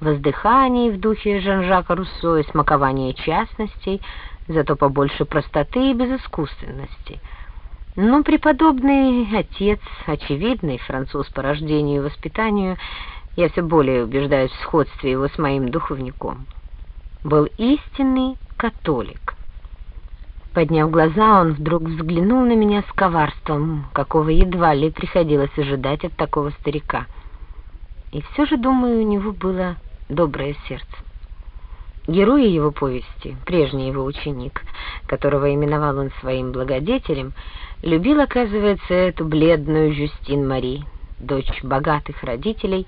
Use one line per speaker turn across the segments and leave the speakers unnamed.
воздыханий в духе Жан-Жака Руссо и смакования частностей, зато побольше простоты и безыскусственности. Но преподобный отец, очевидный француз по рождению и воспитанию, я все более убеждаюсь в сходстве его с моим духовником, был истинный католик. Подняв глаза, он вдруг взглянул на меня с коварством, какого едва ли приходилось ожидать от такого старика. И все же, думаю, у него было доброе сердце. Герой его повести, прежний его ученик, которого именовал он своим благодетелем, любил, оказывается, эту бледную Жюстин Мари, дочь богатых родителей,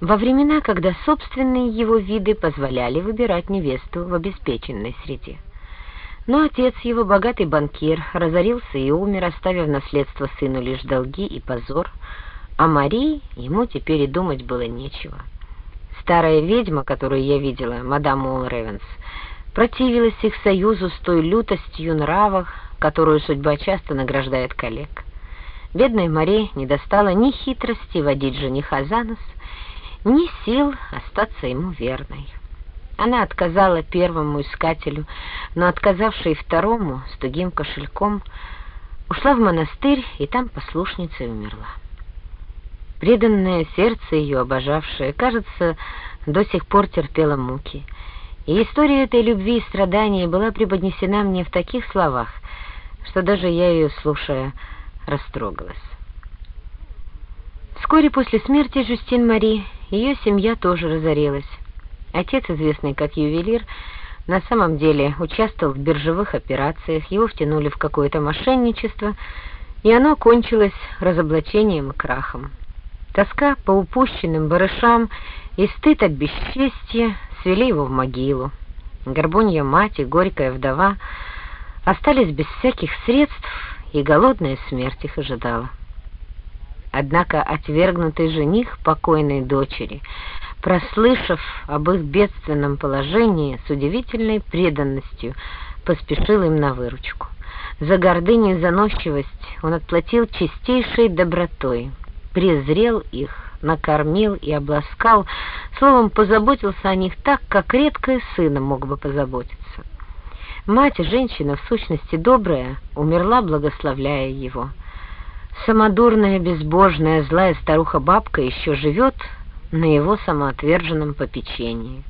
во времена, когда собственные его виды позволяли выбирать невесту в обеспеченной среде. Но отец его, богатый банкир, разорился и умер, оставив наследство сыну лишь долги и позор, а Марии ему теперь и думать было нечего. Старая ведьма, которую я видела, мадам Уолл Ревенс, противилась их союзу с той лютостью нравах, которую судьба часто награждает коллег. Бедной Маре не достало ни хитрости водить жениха за нос, ни сил остаться ему верной. Она отказала первому искателю, но отказавшей второму с тугим кошельком, ушла в монастырь и там послушницей умерла. Преданное сердце ее, обожавшее, кажется, до сих пор терпело муки. И история этой любви и страдания была преподнесена мне в таких словах, что даже я ее, слушая, растрогалась. Вскоре после смерти Жюстин Мари ее семья тоже разорилась. Отец, известный как ювелир, на самом деле участвовал в биржевых операциях, его втянули в какое-то мошенничество, и оно кончилось разоблачением и крахом. Тоска по упущенным барышам и стыд от бесчестия свели его в могилу. Горбунья мать и горькая вдова остались без всяких средств, и голодная смерть их ожидала. Однако отвергнутый жених покойной дочери — прослышав об их бедственном положении, с удивительной преданностью поспешил им на выручку. За гордыню и заносчивость он отплатил чистейшей добротой, презрел их, накормил и обласкал, словом, позаботился о них так, как редкое сына мог бы позаботиться. Мать, женщина, в сущности добрая, умерла, благословляя его. Самодурная, безбожная, злая старуха-бабка еще живет, на его самоотверженном попечении.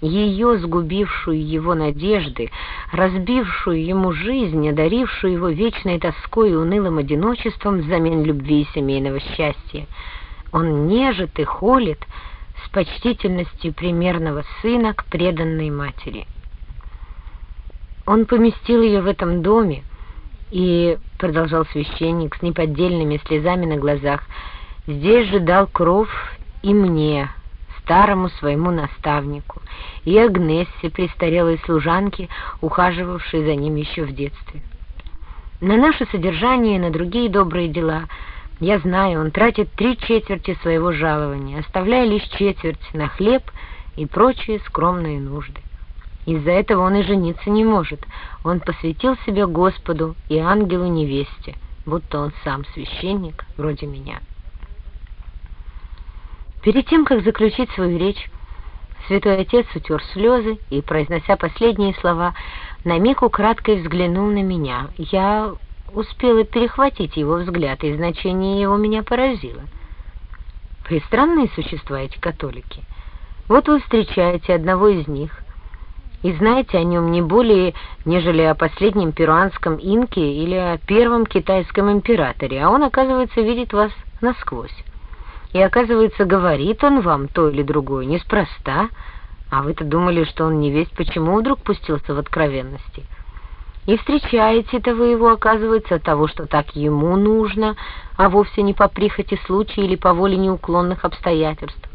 Ее, сгубившую его надежды, разбившую ему жизнь, одарившую его вечной тоской и унылым одиночеством взамен любви и семейного счастья, он нежит и холит с почтительностью примерного сына к преданной матери. Он поместил ее в этом доме, и, продолжал священник с неподдельными слезами на глазах, здесь же дал кров и мне, старому своему наставнику, и Агнессе, престарелой служанке, ухаживавшей за ним еще в детстве. На наше содержание и на другие добрые дела, я знаю, он тратит три четверти своего жалования, оставляя лишь четверть на хлеб и прочие скромные нужды. Из-за этого он и жениться не может. Он посвятил себя Господу и ангелу-невесте, будто он сам священник, вроде меня». Перед тем, как заключить свою речь, святой отец утер слезы и, произнося последние слова, на миг украдкой взглянул на меня. Я успела перехватить его взгляд, и значение его меня поразило. Пристранные существа эти католики. Вот вы встречаете одного из них и знаете о нем не более, нежели о последнем перуанском инке или о первом китайском императоре, а он, оказывается, видит вас насквозь. И, оказывается, говорит он вам то или другое неспроста, а вы-то думали, что он не весть, почему вдруг пустился в откровенности. И встречаете-то вы его, оказывается, от того, что так ему нужно, а вовсе не по прихоти случая или по воле неуклонных обстоятельств.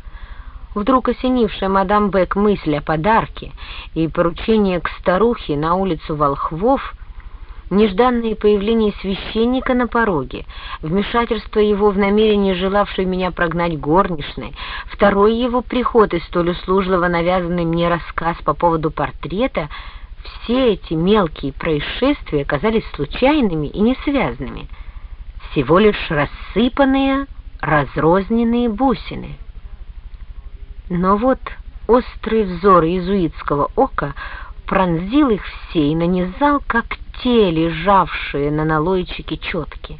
Вдруг осенившая мадам Бек мысль о подарке и поручение к старухе на улицу Волхвов — нежданное появление священника на пороге, вмешательство его в намерение желавшей меня прогнать горничной, второй его приход и столь услужливо навязанный мне рассказ по поводу портрета, все эти мелкие происшествия оказались случайными и несвязанными, всего лишь рассыпанные, разрозненные бусины. Но вот острый взор иезуитского ока пронзил их все и нанизал, как те, лежавшие на налойчике четки.